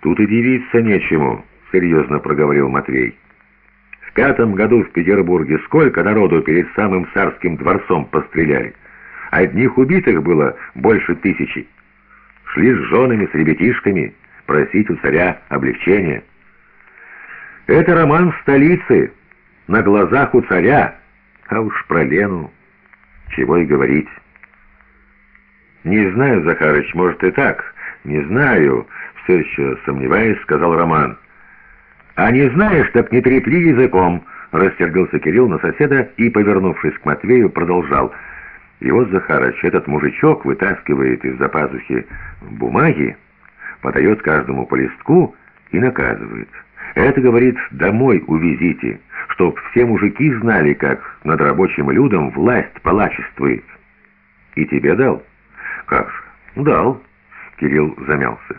«Тут и дивиться нечему», — серьезно проговорил Матвей. «В пятом году в Петербурге сколько народу перед самым царским дворцом постреляли? Одних убитых было больше тысячи. Шли с женами, с ребятишками, просить у царя облегчения. Это роман в столице, на глазах у царя, а уж про Лену чего и говорить». «Не знаю, Захарыч, может и так, не знаю», — все еще сомневаясь, сказал Роман. «А не знаешь, так не трепли языком», — рассердился Кирилл на соседа и, повернувшись к Матвею, продолжал. «И вот, Захарыч, этот мужичок вытаскивает из-за пазухи бумаги, подает каждому по листку и наказывает. Это, говорит, домой увезите, чтоб все мужики знали, как над рабочим людом власть палачествует. И тебе дал?» «Как же?» «Дал». Кирилл замялся.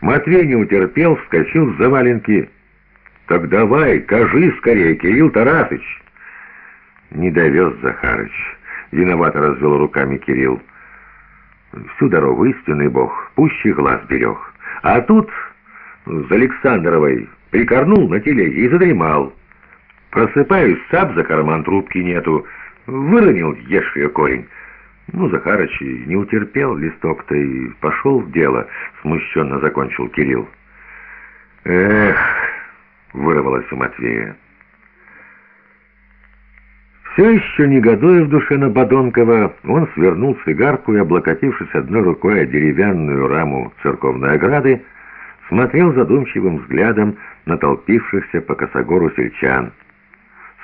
Матвей не утерпел, вскочил с заваленки. «Так давай, кажи скорее, Кирилл Тарасыч!» «Не довез Захарыч», — виновато развел руками Кирилл. «Всю дорогу истинный бог, пуще глаз берег. А тут с Александровой прикорнул на телеге и задремал. Просыпаюсь, сап за карман трубки нету, выронил ешь корень». Ну, Захарыч не утерпел листок-то и пошел в дело, смущенно закончил Кирилл. Эх, вырвалось у Матвея. Все еще негодуя в душе на Бадонкова, он свернул цигарку и, облокотившись одной рукой о деревянную раму церковной ограды, смотрел задумчивым взглядом на толпившихся по косогору сельчан.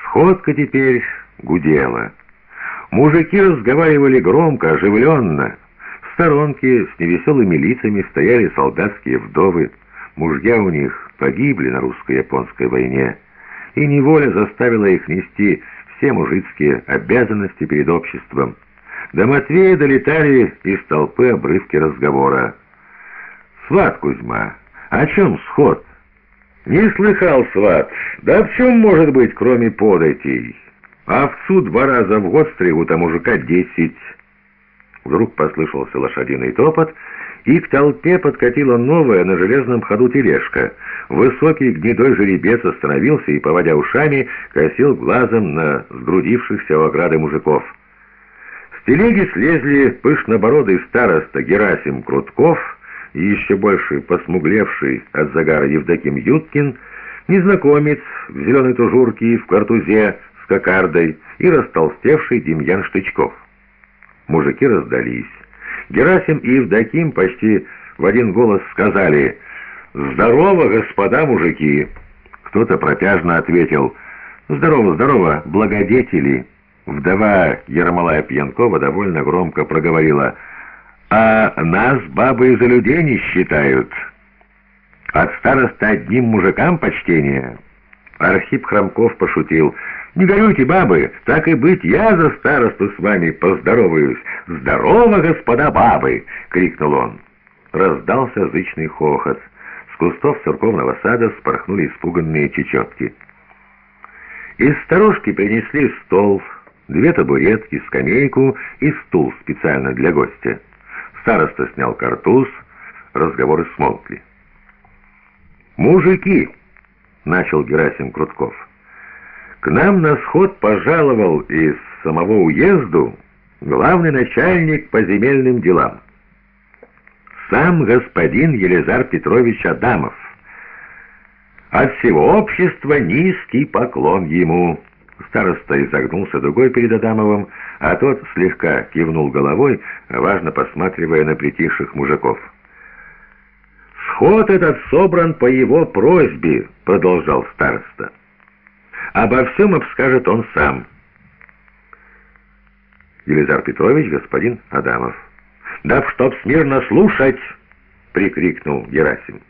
Сходка теперь гудела. Мужики разговаривали громко, оживленно. В сторонке с невеселыми лицами стояли солдатские вдовы. Мужья у них погибли на русско-японской войне, и неволя заставила их нести все мужицкие обязанности перед обществом. До Матвея долетали из толпы обрывки разговора. «Сват Кузьма, о чем сход?» «Не слыхал, сват. Да в чем может быть, кроме податей?» Овцу два раза в год стригут, а мужика десять. Вдруг послышался лошадиный топот, и к толпе подкатила новая на железном ходу тележка. Высокий гнедой жеребец остановился и, поводя ушами, косил глазом на сгрудившихся у ограды мужиков. С телеги слезли пышнобородый староста Герасим Крутков и еще больше посмуглевший от загара Евдоким Юткин, незнакомец в зеленой тужурке и в картузе, кокардой и растолстевший Демьян Штычков. Мужики раздались. Герасим и Евдоким почти в один голос сказали «Здорово, господа мужики!» Кто-то протяжно ответил «Здорово, здорово, благодетели!» Вдова Ермолая Пьянкова довольно громко проговорила «А нас бабы за людей не считают. От староста одним мужикам почтение». Архип Хромков пошутил «Не горюйте, бабы, так и быть, я за старосту с вами поздороваюсь. Здорово, господа бабы!» — крикнул он. Раздался зычный хохот. С кустов церковного сада спорхнули испуганные чечетки. Из сторожки принесли стол, две табуретки, скамейку и стул специально для гостя. Староста снял картуз, разговоры смолкли. «Мужики!» — начал Герасим Крутков — к нам на сход пожаловал из самого уезду главный начальник по земельным делам. Сам господин Елизар Петрович Адамов. От всего общества низкий поклон ему. Староста изогнулся дугой перед Адамовым, а тот слегка кивнул головой, важно посматривая на притихших мужиков. «Сход этот собран по его просьбе», — продолжал староста. Обо всем обскажет он сам. Елизар Петрович, господин Адамов. «Да чтоб смирно слушать!» — прикрикнул Герасим.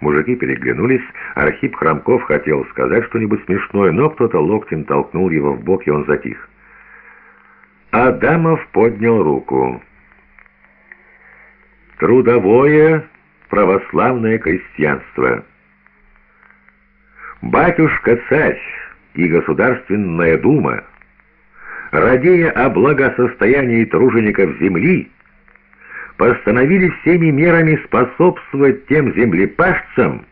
Мужики переглянулись, Архип Хромков хотел сказать что-нибудь смешное, но кто-то локтем толкнул его в бок, и он затих. Адамов поднял руку. «Трудовое православное крестьянство». Батюшка-царь и Государственная дума, радея о благосостоянии тружеников земли, постановили всеми мерами способствовать тем землепашцам,